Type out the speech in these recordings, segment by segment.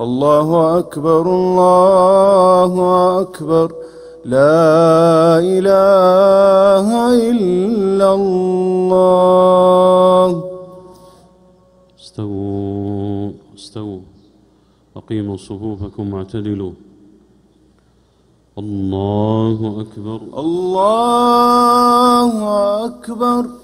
الله أكبر الله أكبر. لا إله إلا الله. استووا استووا. أقيموا صفوفكم واعتدلوا الله أكبر. الله أكبر.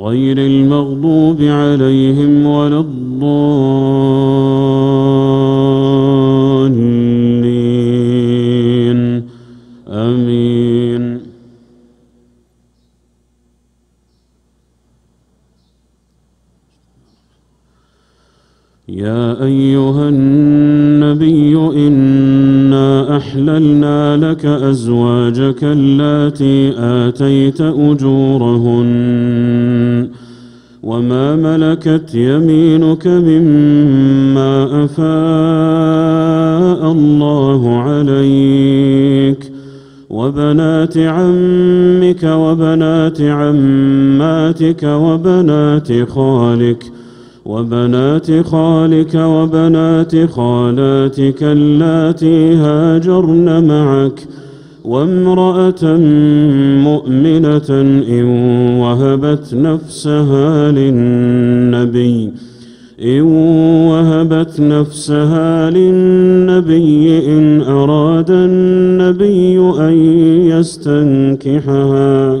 غير المغضوب عليهم ولا الضالين. آمين. يا أيها النبي إنا أحللنا لك أزواجك اللاتي آتيت أجورهن. وما ملكت يمينك مما أفاء الله عليك. وبنات عمك وبنات عماتك وبنات خالك. وبنات خالك وبنات خالاتك اللاتي هاجرن معك وامرأة مؤمنة إن وهبت نفسها للنبي إن وهبت نفسها للنبي إن أراد النبي أن يستنكحها.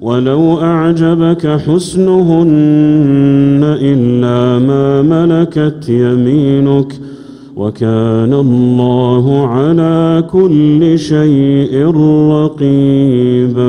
ولو أعجبك حسنهن إلا ما ملكت يمينك وكان الله على كل شيء رقيبا.